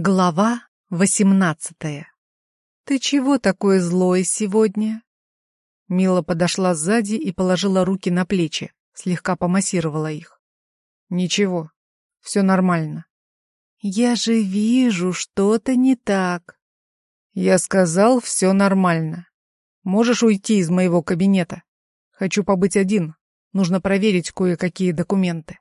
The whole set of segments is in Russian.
Глава восемнадцатая. «Ты чего такой злой сегодня?» Мила подошла сзади и положила руки на плечи, слегка помассировала их. «Ничего, все нормально». «Я же вижу, что-то не так». «Я сказал, все нормально. Можешь уйти из моего кабинета. Хочу побыть один, нужно проверить кое-какие документы».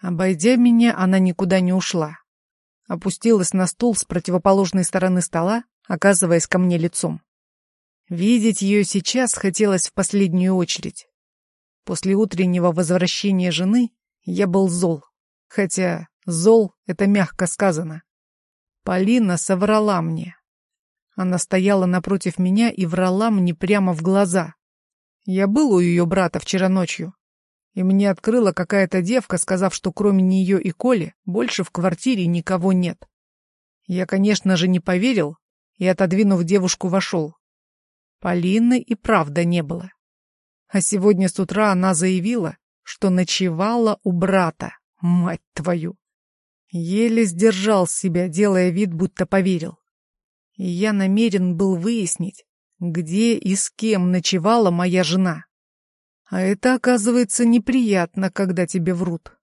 Обойдя меня, она никуда не ушла опустилась на стул с противоположной стороны стола, оказываясь ко мне лицом. Видеть ее сейчас хотелось в последнюю очередь. После утреннего возвращения жены я был зол, хотя зол — это мягко сказано. Полина соврала мне. Она стояла напротив меня и врала мне прямо в глаза. Я был у ее брата вчера ночью, и мне открыла какая-то девка, сказав, что кроме нее и Коли больше в квартире никого нет. Я, конечно же, не поверил и, отодвинув девушку, вошел. Полины и правда не было. А сегодня с утра она заявила, что ночевала у брата, мать твою. Еле сдержал себя, делая вид, будто поверил. И я намерен был выяснить, где и с кем ночевала моя жена. А это, оказывается, неприятно, когда тебе врут.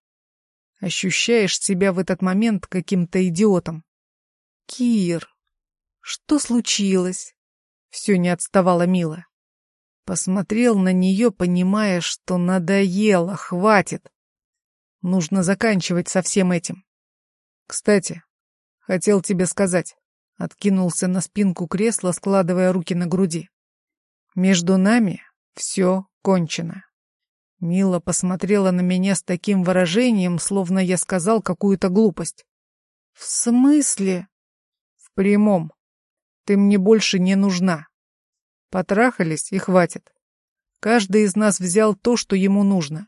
Ощущаешь себя в этот момент каким-то идиотом. Кир, что случилось? Все не отставала Мила. Посмотрел на нее, понимая, что надоело, хватит. Нужно заканчивать со всем этим. Кстати, хотел тебе сказать. Откинулся на спинку кресла, складывая руки на груди. Между нами все кончено. Мила посмотрела на меня с таким выражением, словно я сказал какую-то глупость. «В смысле?» «В прямом. Ты мне больше не нужна. Потрахались и хватит. Каждый из нас взял то, что ему нужно.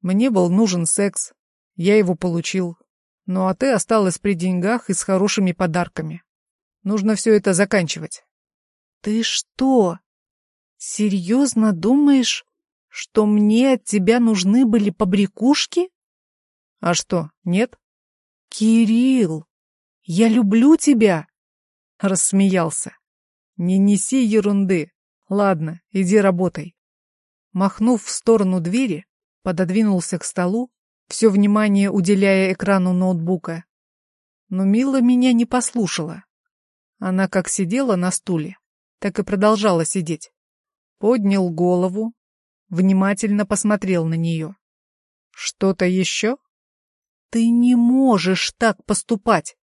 Мне был нужен секс, я его получил. Ну а ты осталась при деньгах и с хорошими подарками. Нужно все это заканчивать». «Ты что?» «Серьезно думаешь, что мне от тебя нужны были побрякушки?» «А что, нет?» «Кирилл, я люблю тебя!» Рассмеялся. «Не неси ерунды. Ладно, иди работай». Махнув в сторону двери, пододвинулся к столу, все внимание уделяя экрану ноутбука. Но Мила меня не послушала. Она как сидела на стуле, так и продолжала сидеть поднял голову, внимательно посмотрел на нее. «Что-то еще?» «Ты не можешь так поступать!»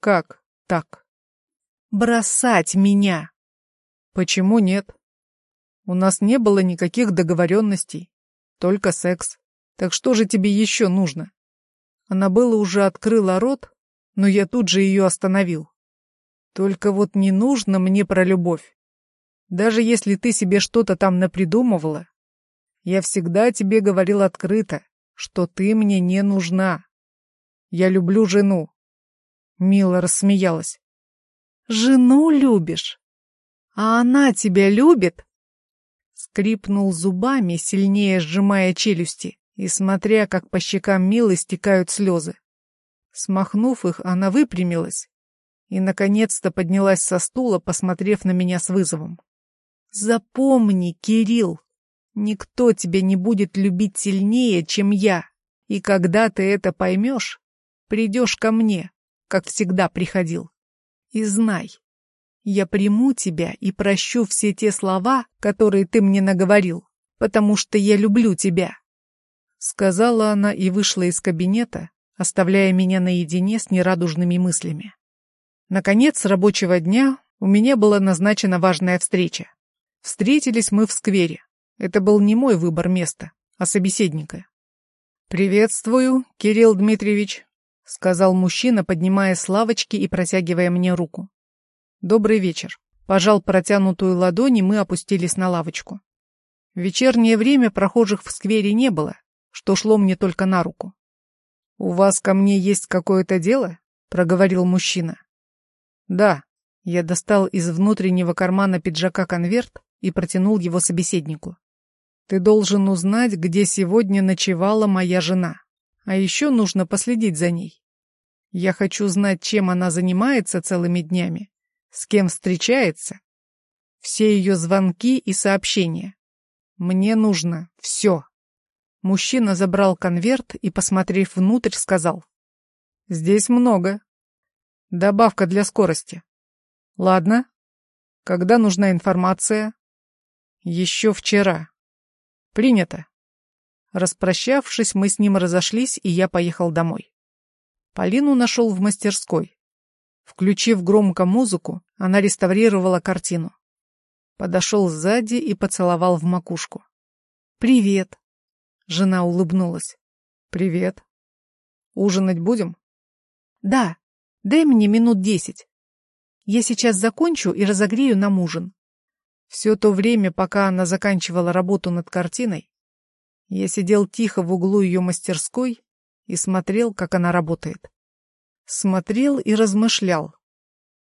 «Как так?» «Бросать меня!» «Почему нет?» «У нас не было никаких договоренностей, только секс. Так что же тебе еще нужно?» Она было уже открыла рот, но я тут же ее остановил. «Только вот не нужно мне про любовь. Даже если ты себе что-то там напридумывала, я всегда тебе говорил открыто, что ты мне не нужна. Я люблю жену. Мила рассмеялась. Жену любишь? А она тебя любит? Скрипнул зубами, сильнее сжимая челюсти и смотря, как по щекам Милы стекают слезы. Смахнув их, она выпрямилась и, наконец-то, поднялась со стула, посмотрев на меня с вызовом. Запомни, Кирилл, никто тебя не будет любить сильнее, чем я. И когда ты это поймешь, придешь ко мне, как всегда приходил. И знай, я приму тебя и прощу все те слова, которые ты мне наговорил, потому что я люблю тебя. Сказала она и вышла из кабинета, оставляя меня наедине с нерадужными мыслями. Наконец рабочего дня у меня была назначена важная встреча. Встретились мы в сквере. Это был не мой выбор места, а собеседника. «Приветствую, Кирилл Дмитриевич», — сказал мужчина, поднимая с лавочки и протягивая мне руку. «Добрый вечер». Пожал протянутую ладонь, и мы опустились на лавочку. В вечернее время прохожих в сквере не было, что шло мне только на руку. «У вас ко мне есть какое-то дело?» — проговорил мужчина. «Да». Я достал из внутреннего кармана пиджака конверт и протянул его собеседнику. «Ты должен узнать, где сегодня ночевала моя жена. А еще нужно последить за ней. Я хочу знать, чем она занимается целыми днями, с кем встречается, все ее звонки и сообщения. Мне нужно все. Мужчина забрал конверт и, посмотрев внутрь, сказал. Здесь много. Добавка для скорости. Ладно. Когда нужна информация? Еще вчера. Принято. Распрощавшись, мы с ним разошлись, и я поехал домой. Полину нашел в мастерской. Включив громко музыку, она реставрировала картину. Подошел сзади и поцеловал в макушку. «Привет!» Жена улыбнулась. «Привет. Ужинать будем?» «Да. Дай мне минут десять. Я сейчас закончу и разогрею нам ужин». Все то время, пока она заканчивала работу над картиной, я сидел тихо в углу ее мастерской и смотрел, как она работает. Смотрел и размышлял.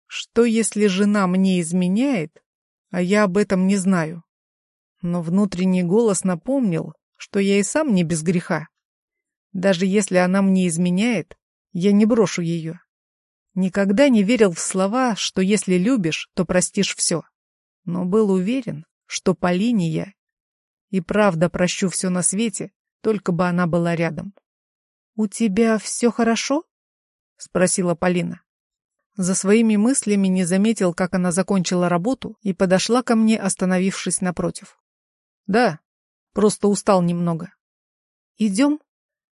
Что, если жена мне изменяет, а я об этом не знаю? Но внутренний голос напомнил, что я и сам не без греха. Даже если она мне изменяет, я не брошу ее. Никогда не верил в слова, что если любишь, то простишь все. Но был уверен, что Полине я и правда прощу все на свете, только бы она была рядом. — У тебя все хорошо? — спросила Полина. За своими мыслями не заметил, как она закончила работу и подошла ко мне, остановившись напротив. — Да, Просто устал немного. «Идем?»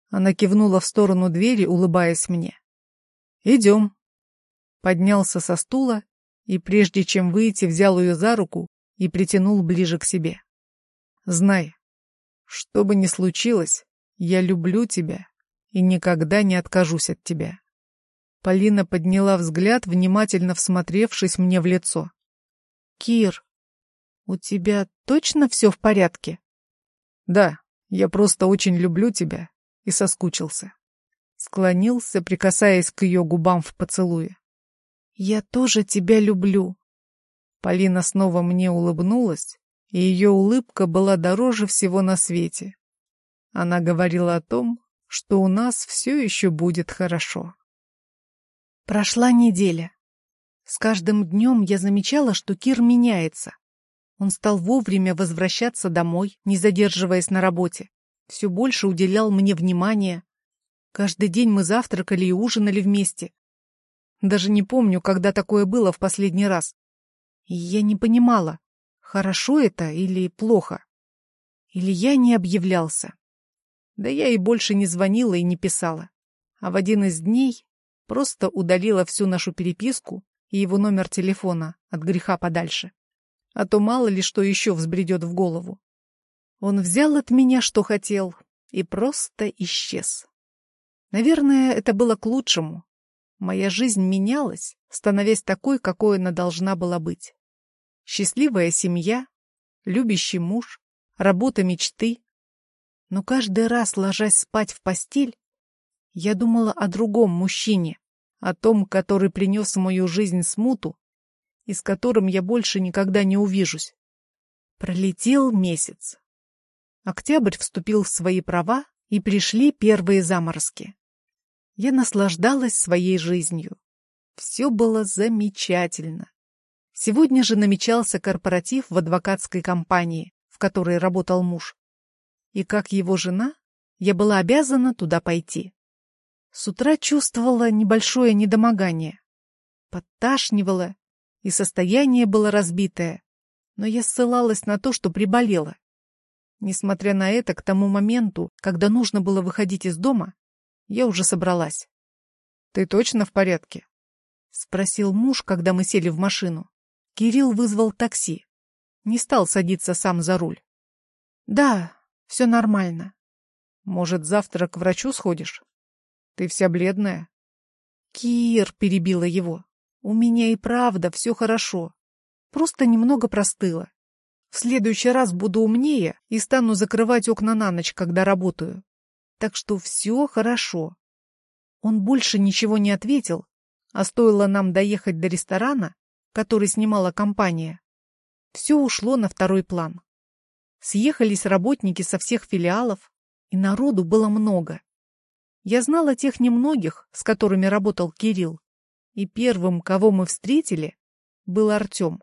Она кивнула в сторону двери, улыбаясь мне. «Идем». Поднялся со стула и, прежде чем выйти, взял ее за руку и притянул ближе к себе. «Знай, что бы ни случилось, я люблю тебя и никогда не откажусь от тебя». Полина подняла взгляд, внимательно всмотревшись мне в лицо. «Кир, у тебя точно все в порядке?» Да, я просто очень люблю тебя и соскучился. Склонился, прикасаясь к ее губам в поцелуе. Я тоже тебя люблю. Полина снова мне улыбнулась, и ее улыбка была дороже всего на свете. Она говорила о том, что у нас все еще будет хорошо. Прошла неделя. С каждым днем я замечала, что Кир меняется. Он стал вовремя возвращаться домой, не задерживаясь на работе. Все больше уделял мне внимания. Каждый день мы завтракали и ужинали вместе. Даже не помню, когда такое было в последний раз. И я не понимала, хорошо это или плохо. Или я не объявлялся. Да я и больше не звонила и не писала. А в один из дней просто удалила всю нашу переписку и его номер телефона от греха подальше а то мало ли что еще взбредет в голову. Он взял от меня, что хотел, и просто исчез. Наверное, это было к лучшему. Моя жизнь менялась, становясь такой, какой она должна была быть. Счастливая семья, любящий муж, работа мечты. Но каждый раз, ложась спать в постель, я думала о другом мужчине, о том, который принес в мою жизнь смуту и с которым я больше никогда не увижусь. Пролетел месяц. Октябрь вступил в свои права, и пришли первые заморозки. Я наслаждалась своей жизнью. Все было замечательно. Сегодня же намечался корпоратив в адвокатской компании, в которой работал муж. И как его жена, я была обязана туда пойти. С утра чувствовала небольшое недомогание. Подташнивала и состояние было разбитое, но я ссылалась на то, что приболела. Несмотря на это, к тому моменту, когда нужно было выходить из дома, я уже собралась. — Ты точно в порядке? — спросил муж, когда мы сели в машину. Кирилл вызвал такси. Не стал садиться сам за руль. — Да, все нормально. — Может, завтра к врачу сходишь? Ты вся бледная. — Кир, — перебила его, у меня и правда все хорошо. Просто немного простыло. В следующий раз буду умнее и стану закрывать окна на ночь, когда работаю. Так что все хорошо. Он больше ничего не ответил, а стоило нам доехать до ресторана, который снимала компания, все ушло на второй план. Съехались работники со всех филиалов, и народу было много. Я знала тех немногих, с которыми работал Кирилл, и первым, кого мы встретили, был Артем.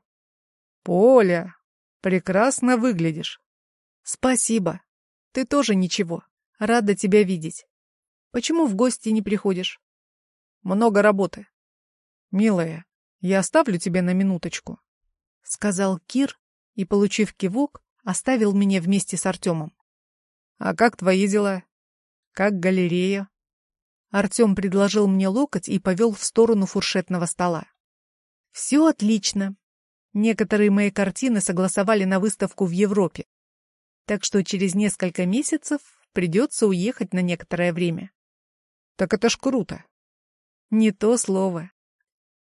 «Поля, прекрасно выглядишь». «Спасибо. Ты тоже ничего. Рада тебя видеть. Почему в гости не приходишь?» «Много работы». «Милая, я оставлю тебя на минуточку», — сказал Кир и, получив кивок, оставил меня вместе с Артемом. «А как твои дела? Как галерея?» Артем предложил мне локоть и повел в сторону фуршетного стола. «Все отлично. Некоторые мои картины согласовали на выставку в Европе. Так что через несколько месяцев придется уехать на некоторое время». «Так это ж круто!» «Не то слово».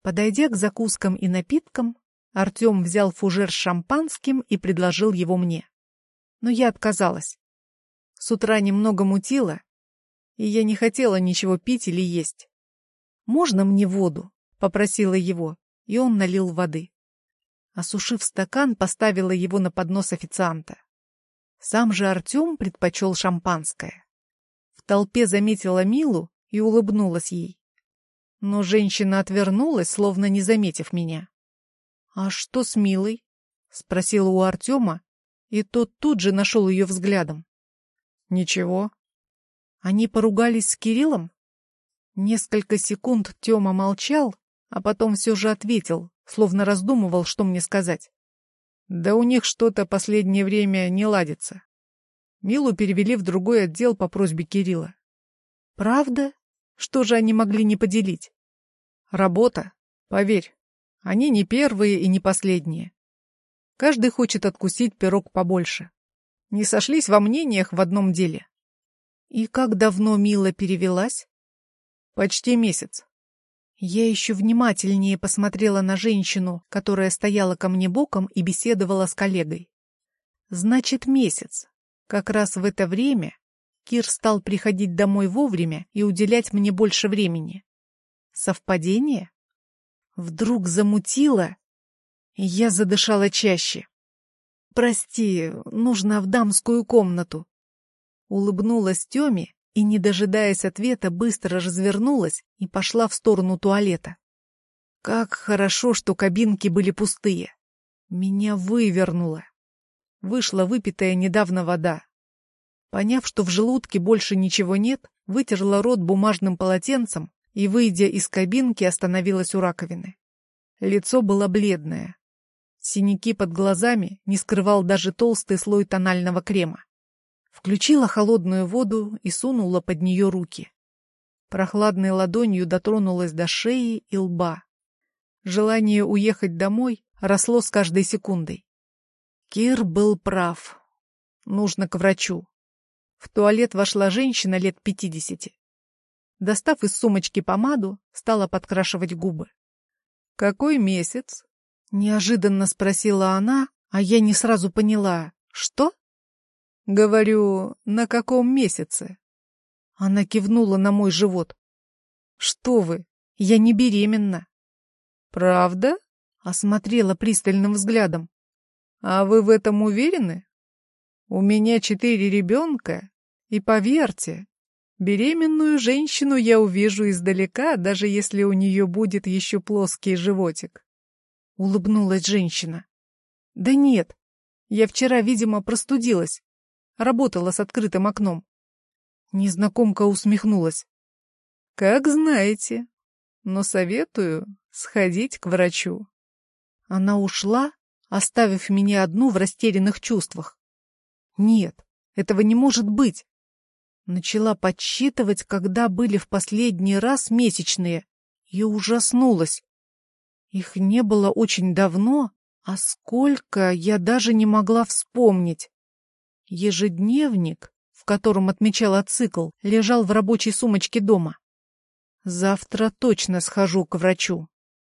Подойдя к закускам и напиткам, Артем взял фужер с шампанским и предложил его мне. Но я отказалась. С утра немного мутило, и я не хотела ничего пить или есть. «Можно мне воду?» — попросила его, и он налил воды. Осушив стакан, поставила его на поднос официанта. Сам же Артем предпочел шампанское. В толпе заметила Милу и улыбнулась ей. Но женщина отвернулась, словно не заметив меня. «А что с Милой?» — спросила у Артема, и тот тут же нашел ее взглядом. «Ничего», они поругались с Кириллом? Несколько секунд Тёма молчал, а потом все же ответил, словно раздумывал, что мне сказать. Да у них что-то последнее время не ладится. Милу перевели в другой отдел по просьбе Кирилла. Правда? Что же они могли не поделить? Работа, поверь. Они не первые и не последние. Каждый хочет откусить пирог побольше. Не сошлись во мнениях в одном деле. И как давно Мила перевелась? Почти месяц. Я еще внимательнее посмотрела на женщину, которая стояла ко мне боком и беседовала с коллегой. Значит, месяц. Как раз в это время Кир стал приходить домой вовремя и уделять мне больше времени. Совпадение? Вдруг замутило, и я задышала чаще. «Прости, нужно в дамскую комнату», Улыбнулась Тёме и, не дожидаясь ответа, быстро развернулась и пошла в сторону туалета. Как хорошо, что кабинки были пустые. Меня вывернуло. Вышла выпитая недавно вода. Поняв, что в желудке больше ничего нет, вытерла рот бумажным полотенцем и, выйдя из кабинки, остановилась у раковины. Лицо было бледное. Синяки под глазами не скрывал даже толстый слой тонального крема. Включила холодную воду и сунула под нее руки. Прохладной ладонью дотронулась до шеи и лба. Желание уехать домой росло с каждой секундой. Кир был прав. Нужно к врачу. В туалет вошла женщина лет пятидесяти. Достав из сумочки помаду, стала подкрашивать губы. «Какой месяц?» — неожиданно спросила она, а я не сразу поняла. «Что?» Говорю, на каком месяце? Она кивнула на мой живот. Что вы, я не беременна. Правда? Осмотрела пристальным взглядом. А вы в этом уверены? У меня четыре ребенка, и поверьте, беременную женщину я увижу издалека, даже если у нее будет еще плоский животик. Улыбнулась женщина. Да нет, я вчера, видимо, простудилась. Работала с открытым окном. Незнакомка усмехнулась. Как знаете, но советую сходить к врачу. Она ушла, оставив меня одну в растерянных чувствах. Нет, этого не может быть. Начала подсчитывать, когда были в последний раз месячные, и ужаснулась. Их не было очень давно, а сколько я даже не могла вспомнить. Ежедневник, в котором отмечала цикл, лежал в рабочей сумочке дома. Завтра точно схожу к врачу.